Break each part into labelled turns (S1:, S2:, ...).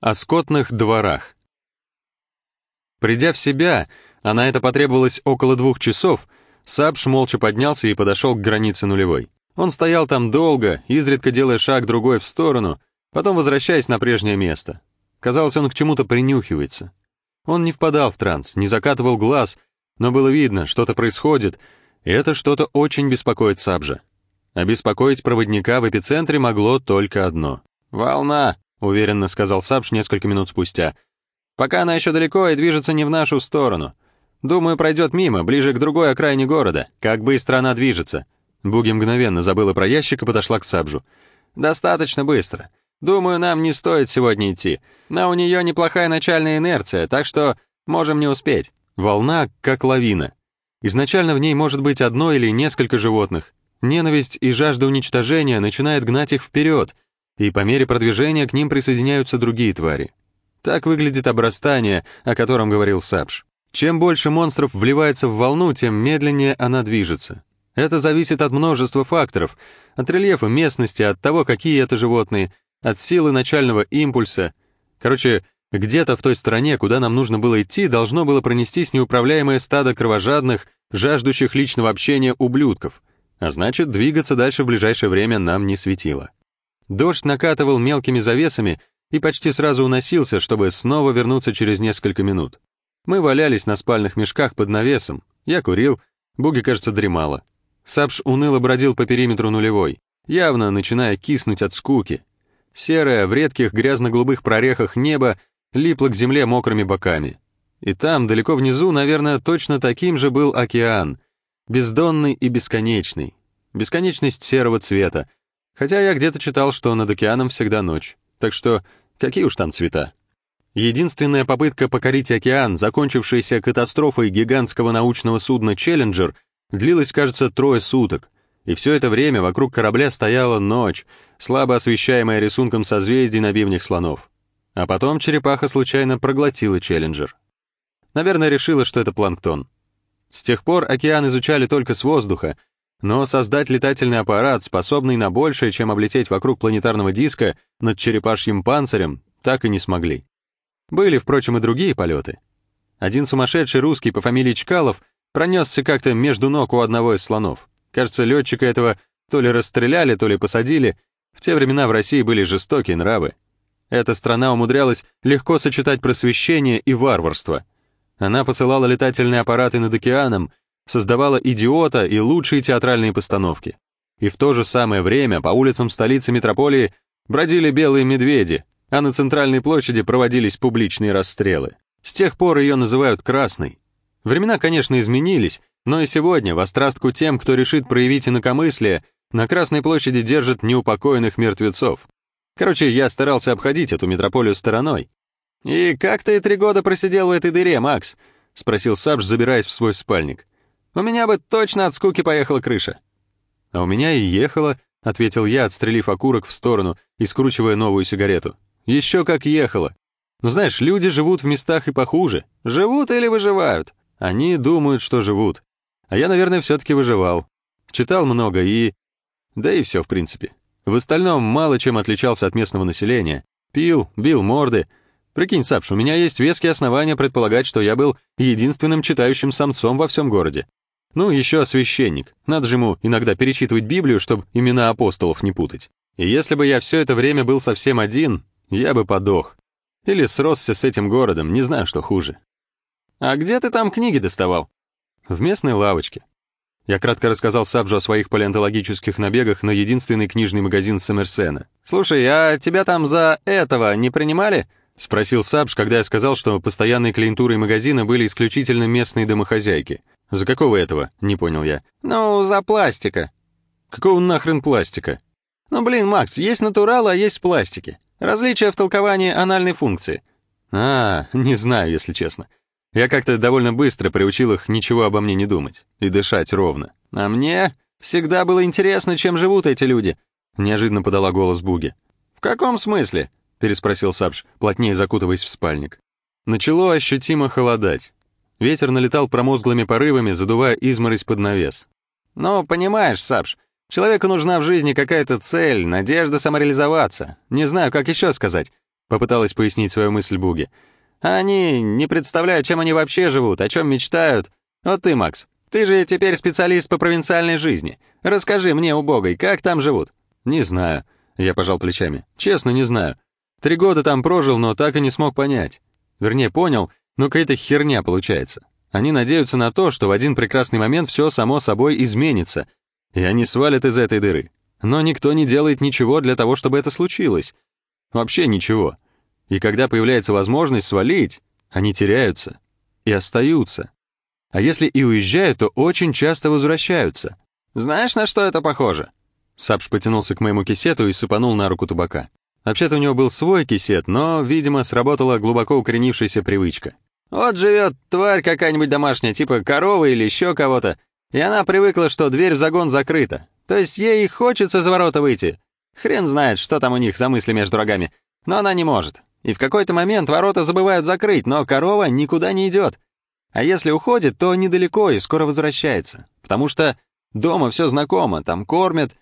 S1: О скотных дворах. Придя в себя, а на это потребовалось около двух часов, Сабш молча поднялся и подошел к границе нулевой. Он стоял там долго, изредка делая шаг другой в сторону, потом возвращаясь на прежнее место. Казалось, он к чему-то принюхивается. Он не впадал в транс, не закатывал глаз, но было видно, что-то происходит, и это что-то очень беспокоит Сабжа. А беспокоить проводника в эпицентре могло только одно. «Волна!» — уверенно сказал Сабш несколько минут спустя. «Пока она еще далеко и движется не в нашу сторону. Думаю, пройдет мимо, ближе к другой окраине города. Как быстро она движется?» Буги мгновенно забыла про ящик и подошла к Сабжу. «Достаточно быстро. Думаю, нам не стоит сегодня идти. Но у нее неплохая начальная инерция, так что можем не успеть. Волна как лавина. Изначально в ней может быть одно или несколько животных. Ненависть и жажда уничтожения начинают гнать их вперед — и по мере продвижения к ним присоединяются другие твари. Так выглядит обрастание, о котором говорил Сапш. Чем больше монстров вливается в волну, тем медленнее она движется. Это зависит от множества факторов, от рельефа местности, от того, какие это животные, от силы начального импульса. Короче, где-то в той стороне, куда нам нужно было идти, должно было пронестись неуправляемое стадо кровожадных, жаждущих личного общения ублюдков. А значит, двигаться дальше в ближайшее время нам не светило. Дождь накатывал мелкими завесами и почти сразу уносился, чтобы снова вернуться через несколько минут. Мы валялись на спальных мешках под навесом. Я курил, Буги, кажется, дремала. Сапш уныло бродил по периметру нулевой, явно начиная киснуть от скуки. Серое, в редких грязно-голубых прорехах небо липло к земле мокрыми боками. И там, далеко внизу, наверное, точно таким же был океан, бездонный и бесконечный. Бесконечность серого цвета, Хотя я где-то читал, что над океаном всегда ночь. Так что какие уж там цвета. Единственная попытка покорить океан, закончившаяся катастрофой гигантского научного судна «Челленджер», длилась, кажется, трое суток. И все это время вокруг корабля стояла ночь, слабо освещаемая рисунком созвездий на бивнях слонов. А потом черепаха случайно проглотила «Челленджер». Наверное, решила, что это планктон. С тех пор океан изучали только с воздуха, но создать летательный аппарат, способный на большее, чем облететь вокруг планетарного диска над черепашьим панцирем, так и не смогли. Были, впрочем, и другие полеты. Один сумасшедший русский по фамилии Чкалов пронесся как-то между ног у одного из слонов. Кажется, летчика этого то ли расстреляли, то ли посадили. В те времена в России были жестокие нравы. Эта страна умудрялась легко сочетать просвещение и варварство. Она посылала летательные аппараты над океаном, создавала «Идиота» и лучшие театральные постановки. И в то же самое время по улицам столицы метрополии бродили белые медведи, а на центральной площади проводились публичные расстрелы. С тех пор ее называют «красной». Времена, конечно, изменились, но и сегодня, в острастку тем, кто решит проявить инакомыслие, на Красной площади держат неупокоенных мертвецов. Короче, я старался обходить эту метрополию стороной. «И как ты три года просидел в этой дыре, Макс?» — спросил Сабж, забираясь в свой спальник. У меня бы точно от скуки поехала крыша». «А у меня и ехала», — ответил я, отстрелив окурок в сторону и скручивая новую сигарету. «Еще как ехала. Но знаешь, люди живут в местах и похуже. Живут или выживают? Они думают, что живут. А я, наверное, все-таки выживал. Читал много и... Да и все, в принципе. В остальном мало чем отличался от местного населения. Пил, бил морды. Прикинь, Сапш, у меня есть веские основания предполагать, что я был единственным читающим самцом во всем городе. Ну, еще священник. Надо же ему иногда перечитывать Библию, чтобы имена апостолов не путать. И если бы я все это время был совсем один, я бы подох. Или сросся с этим городом, не знаю, что хуже. «А где ты там книги доставал?» «В местной лавочке». Я кратко рассказал Сабжу о своих палеонтологических набегах на единственный книжный магазин Сомерсена. «Слушай, а тебя там за этого не принимали?» — спросил Сабж, когда я сказал, что постоянной клиентурой магазина были исключительно местные домохозяйки. «За какого этого?» — не понял я.
S2: «Ну, за пластика».
S1: «Какого нахрен пластика?»
S2: «Ну, блин, Макс, есть натуралы, а есть пластики. Различия в толковании анальной функции».
S1: «А, не знаю, если честно. Я как-то довольно быстро приучил их ничего обо мне не думать и дышать ровно.
S2: А мне всегда было интересно, чем живут эти люди», —
S1: неожиданно подала голос Буги.
S2: «В каком смысле?» — переспросил Сабж, плотнее закутываясь в спальник.
S1: Начало ощутимо холодать. Ветер налетал промозглыми порывами, задувая изморозь под навес.
S2: «Ну, понимаешь, Сапш, человеку нужна в жизни какая-то цель, надежда самореализоваться. Не знаю, как еще сказать.
S1: попыталась пояснить свою мысль Буги.
S2: Они не представляют, чем они вообще живут, о чем мечтают. Вот ты, Макс, ты же теперь специалист по провинциальной жизни. Расскажи мне, убогой, как там живут?
S1: Не знаю. Я пожал плечами. Честно, не знаю. Три года там прожил, но так и не смог понять. Вернее, понял, но какая-то херня получается. Они надеются на то, что в один прекрасный момент все само собой изменится, и они свалят из этой дыры. Но никто не делает ничего для того, чтобы это случилось. Вообще ничего. И когда появляется возможность свалить, они теряются и остаются. А если и уезжают, то очень часто возвращаются.
S2: Знаешь, на что это похоже?
S1: Сапш потянулся к моему кисету и сыпанул на руку табака. Вообще-то у него был свой кисет, но, видимо, сработала глубоко укоренившаяся привычка.
S2: Вот живет тварь какая-нибудь домашняя, типа коровы или еще кого-то, и она привыкла, что дверь в загон закрыта. То есть ей хочется за ворота выйти. Хрен знает, что там у них за мысли между рогами, но она не может. И в какой-то момент ворота забывают закрыть, но корова никуда не идет. А если уходит, то недалеко и скоро возвращается. Потому что дома все знакомо, там кормят.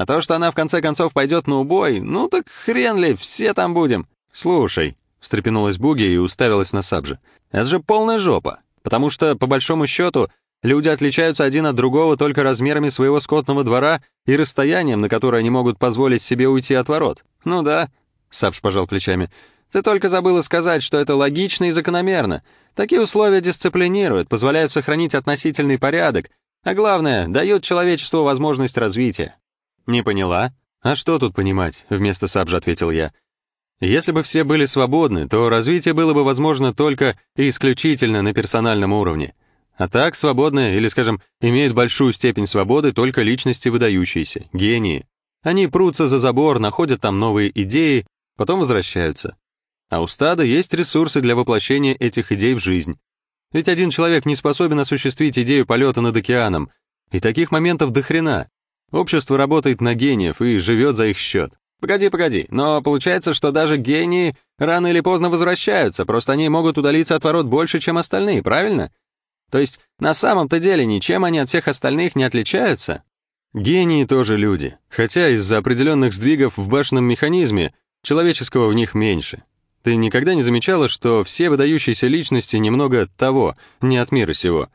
S2: А то, что она в конце концов пойдет на убой, ну так хрен ли, все там будем.
S1: Слушай, встрепенулась Буги и уставилась на Сабжи. Это же полная жопа. Потому что, по большому счету, люди отличаются один от другого только размерами своего скотного двора и расстоянием, на которое они могут позволить себе уйти от ворот.
S2: Ну да, Сабж пожал плечами. Ты только забыла сказать, что это логично и закономерно. Такие условия дисциплинируют, позволяют сохранить относительный порядок, а главное, дают человечеству возможность развития.
S1: Не поняла? А что тут понимать? Вместо Сабжа ответил я. Если бы все были свободны, то развитие было бы возможно только и исключительно на персональном уровне. А так свободны, или, скажем, имеют большую степень свободы только личности выдающиеся, гении. Они прутся за забор, находят там новые идеи, потом возвращаются. А у стада есть ресурсы для воплощения этих идей в жизнь. Ведь один человек не способен осуществить идею полета над океаном, и таких моментов до хрена. Общество работает на гениев и живет за их счет.
S2: Погоди, погоди, но получается, что даже гении рано или поздно возвращаются, просто они могут удалиться от ворот больше, чем остальные, правильно? То есть на самом-то деле ничем они от всех остальных не отличаются?
S1: Гении тоже люди, хотя из-за определенных сдвигов в башенном механизме человеческого в них меньше. Ты никогда не замечала, что все выдающиеся личности немного того, не от мира сего?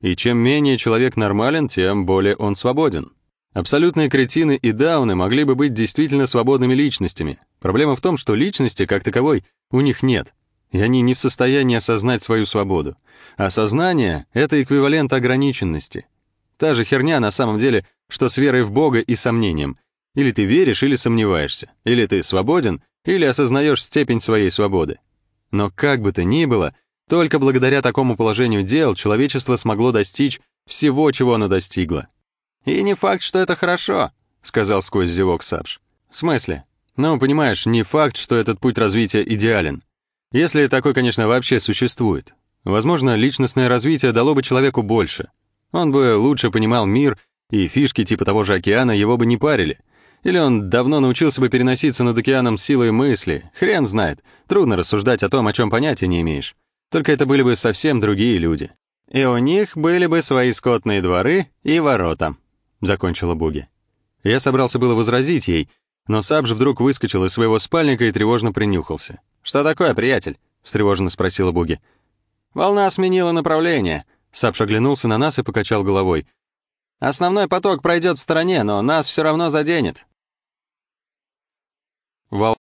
S1: И чем менее человек нормален, тем более он свободен. Абсолютные кретины и дауны могли бы быть действительно свободными личностями. Проблема в том, что личности, как таковой, у них нет, и они не в состоянии осознать свою свободу. А сознание — это эквивалент ограниченности. Та же херня на самом деле, что с верой в Бога и сомнением. Или ты веришь, или сомневаешься. Или ты свободен, или осознаешь степень своей свободы. Но как бы то ни было, только благодаря такому положению дел человечество смогло достичь всего, чего оно достигло.
S2: «И не факт, что это хорошо», — сказал сквозь зевок Сапш.
S1: «В смысле? Ну, понимаешь, не факт, что этот путь развития идеален. Если такой, конечно, вообще существует. Возможно, личностное развитие дало бы человеку больше. Он бы лучше понимал мир, и фишки типа того же океана его бы не парили. Или он давно научился бы переноситься над океаном силой мысли. Хрен знает. Трудно рассуждать о том, о чем понятия не имеешь. Только это были бы совсем другие люди.
S2: И у них были бы свои скотные дворы и ворота. — закончила Буги.
S1: Я собрался было возразить ей, но Сабж вдруг выскочил из своего спальника и тревожно принюхался.
S2: «Что такое, приятель?» — встревоженно спросила Буги. «Волна сменила направление».
S1: Сабж оглянулся на нас и покачал головой.
S2: «Основной поток пройдет в стороне, но нас все равно заденет.